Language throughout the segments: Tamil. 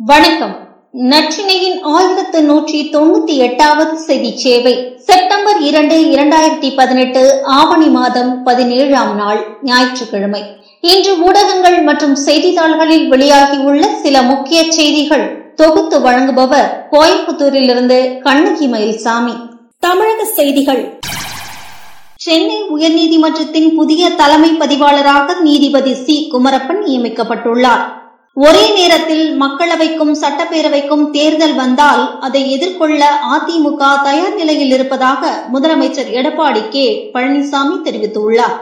வணக்கம். நற்றினையின் ஆயிரத்து நூற்றி தொண்ணூத்தி எட்டாவது செய்தி சேவை. செப்டம்பர் இரண்டு இரண்டாயிரத்தி பதினெட்டு ஆவணி மாதம் பதினேழாம் நாள் ஞாயிற்றுக்கிழமை. இன்று ஊடகங்கள் மற்றும் செய்தித்தாள்களில் வெளியாகியுள்ள சில முக்கிய செய்திகள் தொகுத்து வழங்குபவர் கோயம்புத்தூரிலிருந்து கண்ணகி மயில்சாமி. தமிழக செய்திகள். சென்னை உயர்நீதிமன்றத்தின் புதிய தலைமை பதிவாளராக நீதிபதி சி. குமரப்பன் நியமிக்கப்பட்டுள்ளார். ஒரே நேரத்தில் மக்களவைக்கும் சட்டப்பேரவைக்கும் தேர்தல் வந்தால் அதை எதிர்கொள்ள அதிமுக தயார் நிலையில் இருப்பதாக முதலமைச்சர் எடப்பாடி கே. பழனிசாமி தெரிவித்துள்ளார்.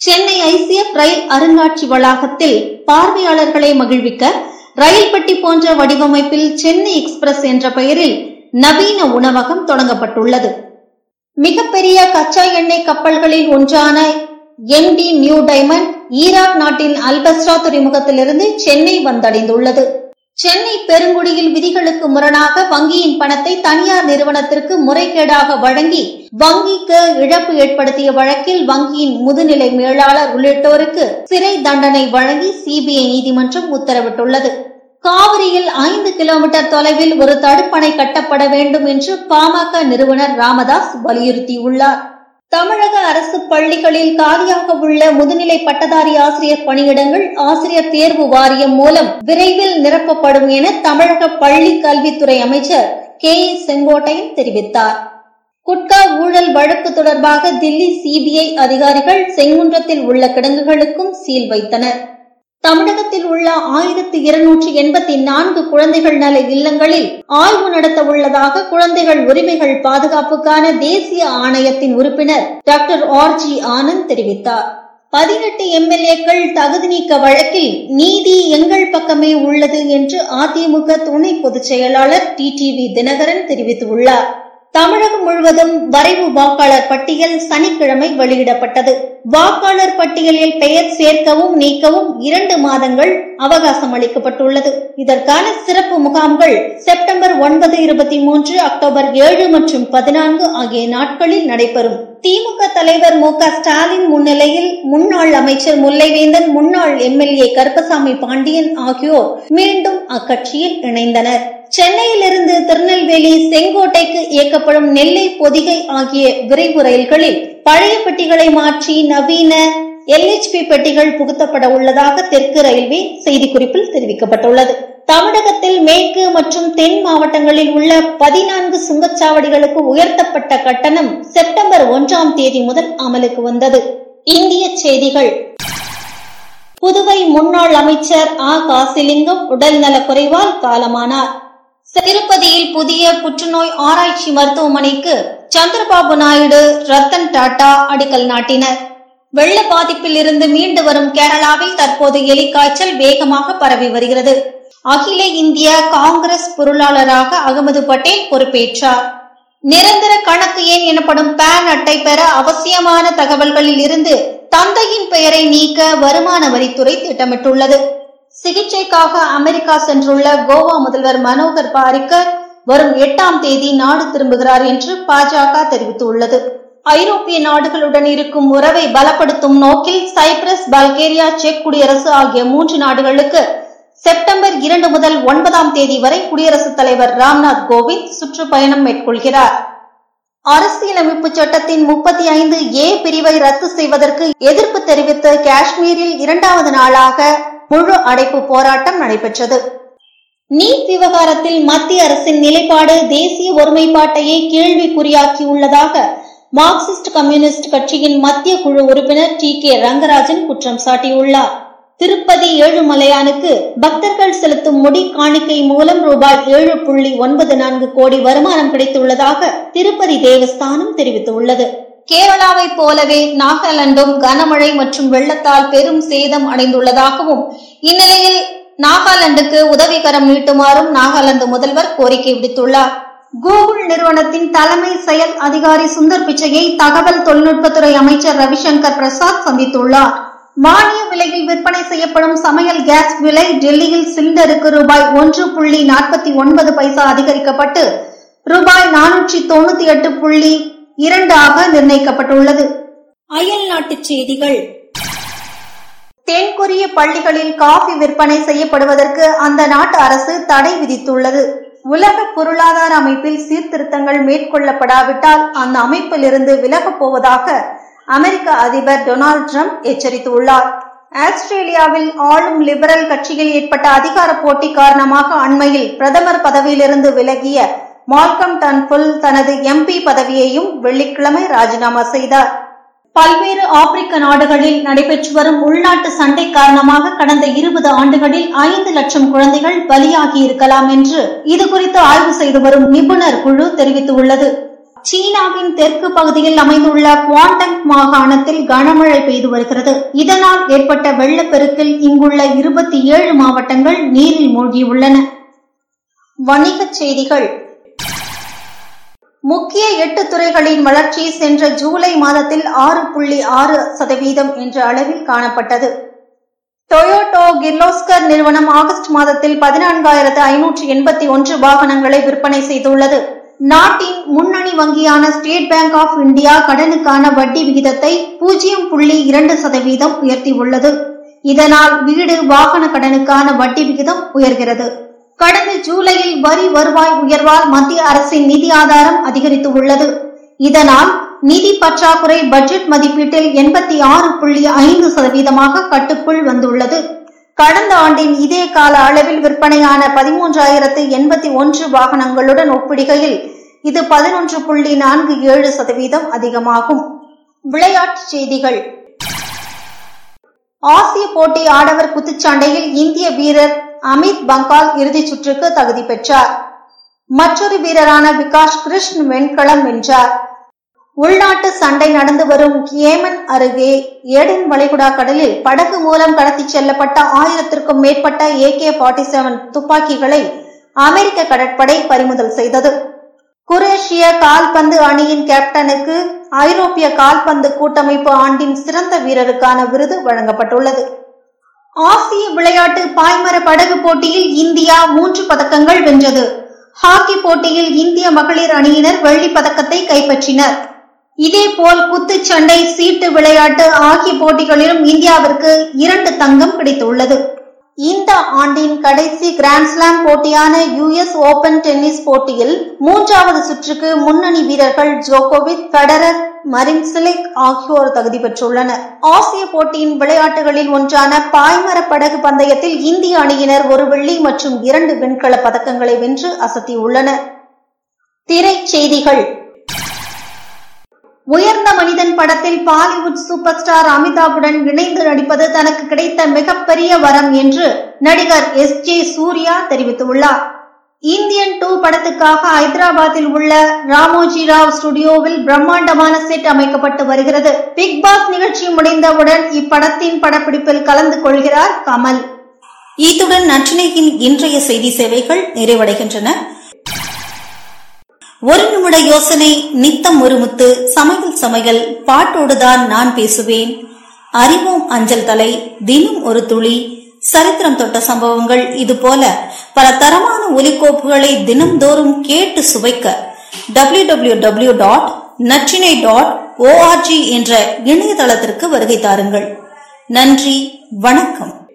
சென்னை ஐசிஎஃப் ரயில் அருங்காட்சி வளாகத்தில் பார்வையாளர்களை மகிழ்விக்க ரயில் பெட்டி போன்ற வடிவமைப்பில் சென்னை எக்ஸ்பிரஸ் என்ற பெயரில் நவீன உணவகம் தொடங்கப்பட்டுள்ளது. மிகப்பெரிய கச்சா எண்ணெய் கப்பல்களில் ஒன்றான எம்டி நியூ டைமண்ட் ஈராக் நாட்டின் அல்பஸ்ரா துறைமுகத்திலிருந்து சென்னை வந்தடைந்துள்ளது. சென்னை பெருங்குடியில் விதிகளுக்கு முரணாக வங்கியின் பணத்தை தனியார் நிறுவனத்திற்கு முறைகேடாக வழங்கி வங்கிக்கு இழப்பு ஏற்படுத்திய வழக்கில் வங்கியின் முதுநிலை மேலாளர் உள்ளிட்டோருக்கு சிறை தண்டனை வழங்கி சிபிஐ நீதிமன்றம் உத்தரவிட்டுள்ளது. காவிரியில் ஐந்து கிலோமீட்டர் தொலைவில் ஒரு தடுப்பணை கட்டப்பட வேண்டும் என்று பாமக நிறுவனர் ராமதாஸ் வலியுறுத்தியுள்ளார். தமிழக அரசு பள்ளிகளில் காலியாக உள்ள முதுநிலை பட்டதாரி ஆசிரியர் பணியிடங்கள் ஆசிரியர் தேர்வு வாரியம் மூலம் விரைவில் நிரப்பப்படும் என தமிழக பள்ளி கல்வித்துறை அமைச்சர் கே ஏ செங்கோட்டையன் தெரிவித்தார். குட்கா ஊழல் வழக்கு தொடர்பாக தில்லி சிபிஐ அதிகாரிகள் செங்குன்றத்தில் உள்ள கிடங்குகளுக்கும் சீல் வைத்தனர். தமிழகத்தில் உள்ள ஆயிரத்தி இருநூற்றி எண்பத்தி நான்கு குழந்தைகள் நல இல்லங்களில் ஆய்வு நடத்த உள்ளதாக குழந்தைகள் உரிமைகள் பாதுகாப்புக்கான தேசிய ஆணையத்தின் உறுப்பினர் டாக்டர் ஆர் ஜி ஆனந்த் தெரிவித்தார். பதினெட்டு எம்எல்ஏக்கள் தகுதி நீக்க வழக்கில் நீதி எங்கள் பக்கமே உள்ளது என்று அதிமுக துணை பொதுச் செயலாளர் டி டிவி தினகரன் தெரிவித்துள்ளார். தமிழகம் முழுவதும் வரைவு வாக்காளர் பட்டியல் சனிக்கிழமை வெளியிடப்பட்டது. வாக்காளர் பட்டியலில் பெயர் சேர்க்கவும் நீக்கவும் இரண்டு மாதங்கள் அவகாசம் அளிக்கப்பட்டுள்ளது. இதற்கான சிறப்பு முகாம்கள் செப்டம்பர் ஒன்பது இருபத்தி மூன்று அக்டோபர் ஏழு மற்றும் பதினான்கு ஆகிய நாட்களில் நடைபெறும். திமுக தலைவர் மு ஸ்டாலின் முன்னிலையில் முன்னாள் அமைச்சர் முல்லைவேந்தன் முன்னாள் எம்எல்ஏ கருப்பசாமி பாண்டியன் ஆகியோர் மீண்டும் அக்கட்சியில் இணைந்தனர். சென்னையிலிருந்து திருநெல்வேலி செங்கோட்டைக்கு இயக்கப்படும் நெல்லை பொதிகை ஆகிய விரைவு ரயில்களில் பழைய பெட்டிகளை மாற்றி நவீன எல்ஹெச்பி பெட்டிகள் புகுத்தப்பட உள்ளதாக தெற்கு ரயில்வே செய்திக்குறிப்பில் தெரிவிக்கப்பட்டுள்ளது. தமிழகத்தில் மேற்கு மற்றும் தென் மாவட்டங்களில் உள்ள பதினான்கு சுங்கச்சாவடிகளுக்கு உயர்த்தப்பட்ட கட்டணம் செப்டம்பர் ஒன்றாம் தேதி முதல் அமலுக்கு வந்தது. இந்திய செய்திகள். புதுவை முன்னாள் அமைச்சர் ஆ. காசிலிங்கம் உடல் நலக்குறைவால் காலமானார். திருப்பதியில் புதிய புற்றுநோய் ஆராய்ச்சி மருத்துவமனைக்கு சந்திரபாபு நாயுடு ரத்தன் டாடா அடிக்கல் நாட்டினர். வெள்ள பாதிப்பில் இருந்து மீண்டு வரும் கேரளாவில் தற்போது எலிக்காய்ச்சல் வேகமாக பரவி வருகிறது. அகில இந்திய காங்கிரஸ் பொருளாளராக அகமது பட்டேல் பொறுப்பேற்றார். நிரந்தர கணக்கு எண் எனப்படும் பேன் அட்டை பெற அவசியமான தகவல்களில் இருந்து தந்தையின் பெயரை நீக்க வருமான வரித்துறை திட்டமிட்டுள்ளது. சிகிச்சைக்காக அமெரிக்கா சென்றுள்ள கோவா முதல்வர் மனோகர் பாரிக்கர் வரும் எட்டாம் தேதி நாடு திரும்புகிறார் என்று பாஜக தெரிவித்துள்ளது. ஐரோப்பிய நாடுகளுடன் இருக்கும் உறவை பலப்படுத்தும் நோக்கில் சைப்ரஸ் பல்கேரியா செக் குடியரசு ஆகிய மூன்று நாடுகளுக்கு செப்டம்பர் இரண்டு முதல் ஒன்பதாம் தேதி வரை குடியரசுத் தலைவர் ராம்நாத் கோவிந்த் சுற்றுப்பயணம் மேற்கொள்கிறார். அரசியலமைப்பு சட்டத்தின் முப்பத்தி ஐந்து ஏ பிரிவை ரத்து செய்வதற்கு எதிர்ப்பு தெரிவித்து காஷ்மீரில் இரண்டாவது நாளாக முழு அடைப்பு போராட்டம் நடைபெற்றது. நீட் விவகாரத்தில் மத்திய அரசின் நிலைப்பாடு தேசிய ஒருமைப்பாட்டையே கேள்விக்குறியாக்கியுள்ளதாக மார்க்சிஸ்ட் கம்யூனிஸ்ட் கட்சியின் மத்திய குழு உறுப்பினர் டி கே ரங்கராஜன் குற்றம் சாட்டியுள்ளார். திருப்பதி ஏழுமலையானுக்கு பக்தர்கள் செலுத்தும் முடி காணிக்கை மூலம் ரூபாய் ஏழு புள்ளி ஒன்பது நான்கு கோடி வருமானம் கிடைத்துள்ளதாக திருப்பதி தேவஸ்தானம் தெரிவித்துள்ளது. கேரளாவைப் போலவே நாகாலாந்தும் கனமழை மற்றும் வெள்ளத்தால் பெரும் சேதம் அடைந்துள்ளதாகவும் இந்நிலையில் நாகாலாந்துக்கு உதவிகரம் நீட்டுமாறும் நாகாலாந்து முதல்வர் கோரிக்கை விடுத்துள்ளார். கூகுள் நிறுவனத்தின் தலைமை செயல் அதிகாரி சுந்தர் பிச்சையை தகவல் தொழில்நுட்பத்துறை அமைச்சர் ரவிசங்கர் பிரசாத் சந்தித்துள்ளார். மானிய விலையில் விற்பனை செய்யப்படும் சமையல் கேஸ் விலை டெல்லியில் சிலிண்டருக்கு ரூபாய் ஒன்று புள்ளி நாற்பத்தி ஒன்பது பைசா அதிகரிக்கப்பட்டு ரூபாய் நானூற்றி தொண்ணூத்தி எட்டு புள்ளி இரண்டாக நிர்ணயிக்கப்பட்டுள்ளது. அயல் நாட்டுச் செய்திகள். தென்கொரிய பள்ளிகளில் காஃபி விற்பனை செய்யப்படுவதற்கு அந்த நாட்டு அரசு தடை விதித்துள்ளது. உலக பொருளாதார அமைப்பில் சீர்திருத்தங்கள் மேற்கொள்ளப்படாவிட்டால் அந்த அமைப்பிலிருந்து விலகப் போவதாக அமெரிக்க அதிபர் டொனால்டு ட்ரம்ப் எச்சரித்துள்ளார். ஆஸ்திரேலியாவில் ஆளும் லிபரல் கட்சியில் ஏற்பட்ட அதிகார போட்டி காரணமாக அண்மையில் பிரதமர் பதவியிலிருந்து விலகிய மால்கம் டன்புல் தனது எம்பி பதவியையும் வெள்ளிக்கிழமை ராஜினாமா செய்தார். பல்வேறு ஆப்பிரிக்க நாடுகளில் நடைபெற்று வரும் உள்நாட்டு சண்டை காரணமாக கடந்த இருபது ஆண்டுகளில் ஐந்து லட்சம் குழந்தைகள் பலியாகி இருக்கலாம் என்று இதுகுறித்து ஆய்வு செய்து வரும் நிபுணர் குழு தெரிவித்துள்ளது. சீனாவின் தெற்கு பகுதியில் அமைந்துள்ள குவாண்டங் மாகாணத்தில் கனமழை பெய்து வருகிறது. இதனால் ஏற்பட்ட வெள்ளப்பெருக்கில் இங்குள்ள இருபத்தி ஏழு மாவட்டங்கள் நீரில் மூழ்கியுள்ளன. வணிகச் செய்திகள். முக்கிய எட்டு துறைகளின் வளர்ச்சி சென்ற ஜூலை மாதத்தில் ஆறு புள்ளி ஆறு சதவீதம் என்ற அளவில் காணப்பட்டது. டொயோட்டோ கிர்லோஸ்கர் நிறுவனம் ஆகஸ்ட் மாதத்தில் பதினான்காயிரத்து ஐநூற்று எண்பத்தி ஒன்று வாகனங்களை விற்பனை செய்துள்ளது. நாட்டின் முன்னணி வங்கியான ஸ்டேட் பேங்க் ஆஃப் இந்தியா கடனுக்கான வட்டி விகிதத்தை பூஜ்ஜியம் புள்ளி இரண்டு சதவீதம் உயர்த்தியுள்ளது. இதனால் வீடு வாகன கடனுக்கான வட்டி விகிதம் உயர்கிறது. கடந்த ஜூலையில் வரி வருவாய் உயர்வால் மத்திய அரசின் நிதி ஆதாரம் அதிகரித்து உள்ளது இதனால் நிதி பற்றாக்குறை பட்ஜெட் மதிப்பீட்டில் எண்பத்தி ஆறு புள்ளி ஐந்து சதவீதமாக கட்டுக்குள் வந்துள்ளது. கடந்த ஆண்டின் இதே கால அளவில் விற்பனையான பதிமூன்றாயிரத்து எண்பத்தி ஒன்று வாகனங்களுடன் ஒப்பிடுகையில் இது பதினொன்று புள்ளி நான்கு ஏழு சதவீதம் அதிகமாகும். விளையாட்டுச் செய்திகள். ஆசிய போட்டி ஆடவர் குத்துச்சண்டையில் இந்திய வீரர் அமித் பங்கால் இறுதிச் சுற்றுக்கு தகுதி பெற்றார். மற்றொரு வீரரான விகாஷ் கிருஷ்ண் வெண்கலம் வென்றார். உள்நாட்டு சண்டை நடந்து வரும் ஏமன் அருகே ஏடன் வளைகுடா கடலில் படகு மூலம் கடத்தி செல்லப்பட்ட ஆயிரத்திற்கும் மேற்பட்ட ஏ கே ஃபார்ட்டி செவன் துப்பாக்கிகளை அமெரிக்க கடற்படை பறிமுதல் செய்தது. குரேஷிய கால்பந்து அணியின் கேப்டனுக்கு ஐரோப்பிய கால்பந்து கூட்டமைப்பு ஆண்டின் சிறந்த வீரருக்கான விருது வழங்கப்பட்டுள்ளது. ஆசிய விளையாட்டு பாய்மர படகு போட்டியில் இந்தியா மூன்று பதக்கங்கள் வென்றது. ஹாக்கி போட்டியில் இந்திய மகளிர் அணியினர் வெள்ளி பதக்கத்தை கைப்பற்றினர். இதேபோல் குத்துச்சண்டை சீட்டு விளையாட்டு ஆகிய போட்டிகளிலும் இந்தியாவிற்கு இரண்டு தங்கம் கிடைத்துள்ளது இந்த ஆண்டின் கடைசி கிராண்ட்ஸ்லாம் போட்டியான யுஎஸ் ஓபன் டென்னிஸ் போட்டியில் மூன்றாவது சுற்றுக்கு முன்னணி வீரர்கள் ஜோகோவித் கடரர் மரின் சிலிக் ஆகியோர் தகுதி பெற்றுள்ளனர். ஆசிய போட்டியின் விளையாட்டுகளில் ஒன்றான பாய்மர படகு பந்தயத்தில் இந்திய அணியினர் ஒரு வெள்ளி மற்றும் இரண்டு வெண்கல பதக்கங்களை வென்று அசத்தியுள்ளனர். திரைச்செய்திகள் உயர்ந்த மனிதன் படத்தில் பாலிவுட் சூப்பர் ஸ்டார் அமிதாப்புடன் இணைந்து நடிப்பது தனக்கு கிடைத்த மிகப்பெரிய வரம் என்று நடிகர் எஸ் ஜே சூர்யா தெரிவித்துள்ளார். இந்தியன் டூ படத்துக்காக ஹைதராபாத்தில் உள்ள ராமோஜி ராவ் ஸ்டுடியோவில் பிரம்மாண்டமான செட் அமைக்கப்பட்டு வருகிறது. பிக் பாஸ் நிகழ்ச்சி முடிந்தவுடன் இப்படத்தின் படப்பிடிப்பில் கலந்து கொள்கிறார் கமல். இத்துடன் நற்றினையின் இன்றைய செய்தி சேவைகள் நிறைவடைகின்றன. ஒரு நிமிட யோசனை நித்தம் ஒரு முத்து சமையல் சமையல் பாட்டோடுதான் நான் பேசுவேன். அறிவோம் அஞ்சல் தலை தினம் ஒரு துளி. சரித்திரம் தொட்ட சம்பவங்கள் இது போல. பல தரமான ஒலிக்கோப்புகளை தினம்தோறும் கேட்டு சுவைக்க W W W dot Natrinai dot ORG என்ற இணையதளத்திற்கு வருகை தாருங்கள். நன்றி வணக்கம்.